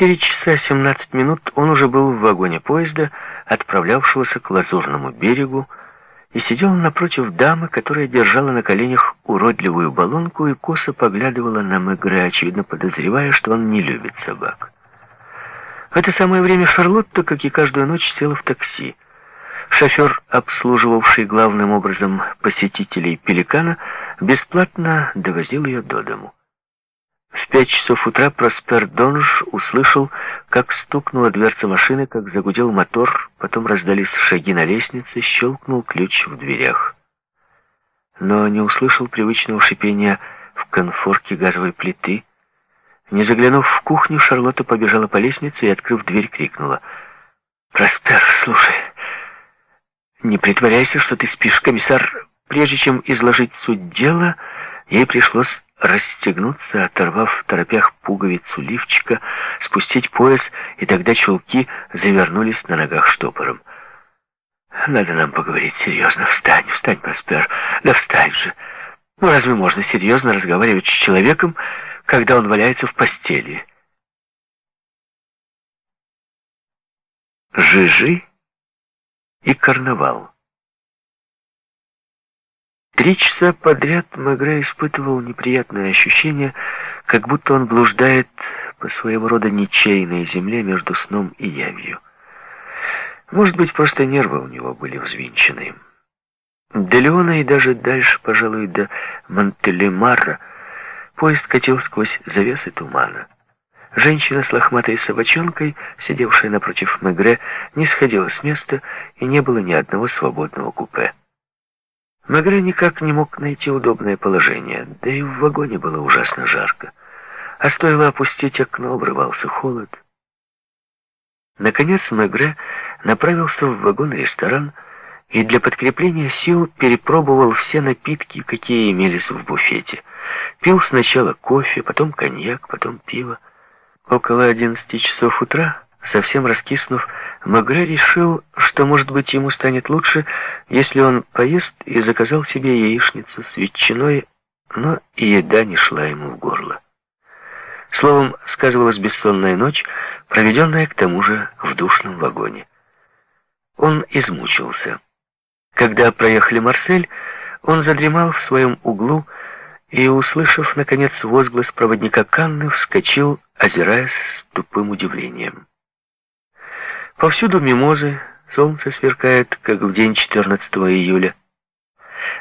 четыре часа семнадцать минут он уже был в вагоне поезда, отправлявшегося к Лазурному берегу, и сидел напротив дамы, которая держала на коленях уродливую баллонку и косо поглядывала на Мегре, очевидно подозревая, что он не любит собак. В это самое время Шарлотта, как и каждую ночь, села в такси. Шофер, обслуживавший главным образом посетителей «Пеликана», бесплатно довозил ее до дому. В пять часов утра Проспер Донж услышал, как стукнула дверца машины, как загудел мотор, потом раздались шаги на лестнице, щелкнул ключ в дверях. Но не услышал привычного шипения в конфорке газовой плиты. Не заглянув в кухню, Шарлотта побежала по лестнице и, открыв дверь, крикнула. «Проспер, слушай, не притворяйся, что ты спишь, комиссар». Прежде чем изложить суть дела, ей пришлось расстегнуться, оторвав в торопях пуговицу лифчика, спустить пояс, и тогда чулки завернулись на ногах штопором. «Надо нам поговорить серьезно. Встань, встань, Проспер. Да встань же. Ну, разве можно серьезно разговаривать с человеком, когда он валяется в постели?» Жижи и карнавал Три часа подряд Мегре испытывал неприятное ощущение, как будто он блуждает по своего рода ничейной земле между сном и явью. Может быть, просто нервы у него были взвинчены. До Леона и даже дальше, пожалуй, до Монтелемара поезд катил сквозь завесы тумана. Женщина с лохматой собачонкой, сидевшая напротив Мегре, не сходила с места, и не было ни одного свободного купе. Магре никак не мог найти удобное положение, да и в вагоне было ужасно жарко. А стоило опустить окно, обрывался холод. Наконец Мегре направился в вагон-ресторан и для подкрепления сил перепробовал все напитки, какие имелись в буфете. Пил сначала кофе, потом коньяк, потом пиво. Около одиннадцати часов утра Совсем раскиснув, Магре решил, что, может быть, ему станет лучше, если он поест и заказал себе яичницу с ветчиной, но и еда не шла ему в горло. Словом, сказывалась бессонная ночь, проведенная к тому же в душном вагоне. Он измучился. Когда проехали Марсель, он задремал в своем углу и, услышав, наконец, возглас проводника Канны, вскочил, озираясь с тупым удивлением. Повсюду мимозы, солнце сверкает, как в день 14 июля.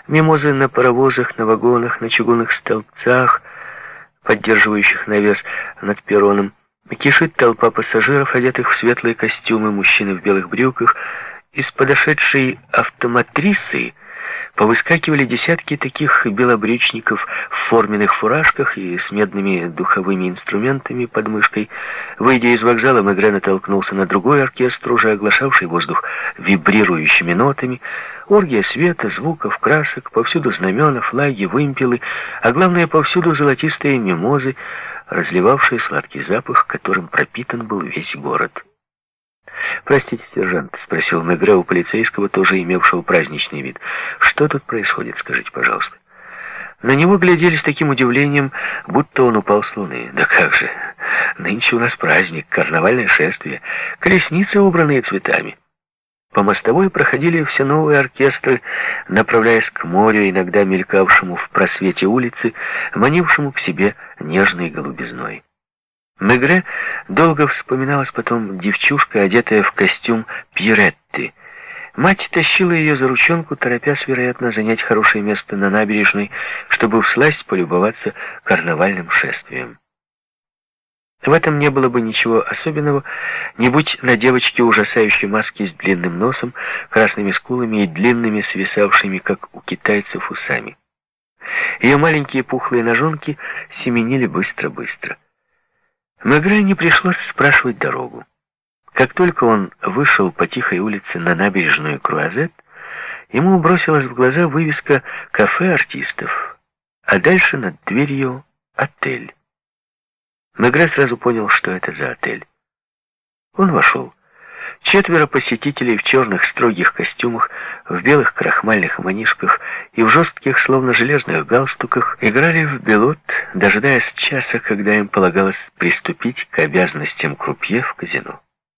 Мимозы на паровозах, на вагонах, на чугунных столбцах, поддерживающих навес над перроном. Кишит толпа пассажиров, одетых в светлые костюмы, мужчины в белых брюках. Из подошедшей автоматрисы повыскакивали десятки таких белобрючников в форменных фуражках и с медными духовыми инструментами под мышкой. Выйдя из вокзала, Мегре натолкнулся на другой оркестр, уже оглашавший воздух вибрирующими нотами. Оргия света, звуков, красок, повсюду знамена, флаги, вымпелы, а главное, повсюду золотистые мимозы, разливавшие сладкий запах, которым пропитан был весь город. «Простите, сержант», — спросил Мегре у полицейского, тоже имевшего праздничный вид. «Что тут происходит, скажите, пожалуйста?» На него глядели с таким удивлением, будто он упал с луны. «Да как же! Нынче у нас праздник, карнавальное шествие, колесницы, убранные цветами». По мостовой проходили все новые оркестры, направляясь к морю, иногда мелькавшему в просвете улицы, манившему к себе нежной голубизной. Мегре долго вспоминалась потом девчушка, одетая в костюм Пьеретты. Мать тащила ее за ручонку, торопясь, вероятно, занять хорошее место на набережной, чтобы всласть полюбоваться карнавальным шествием. В этом не было бы ничего особенного, не будь на девочке ужасающей маски с длинным носом, красными скулами и длинными свисавшими, как у китайцев, усами. Ее маленькие пухлые ножонки семенили быстро-быстро. Мегре не пришлось спрашивать дорогу. Как только он вышел по тихой улице на набережную Круазет, ему бросилась в глаза вывеска «Кафе артистов», а дальше над дверью «Отель». Мегре сразу понял, что это за отель. Он вошел. Четверо посетителей в черных строгих костюмах, в белых крахмальных манишках и в жестких, словно железных галстуках, играли в белот, дожидаясь часа, когда им полагалось приступить к обязанностям крупье в казино.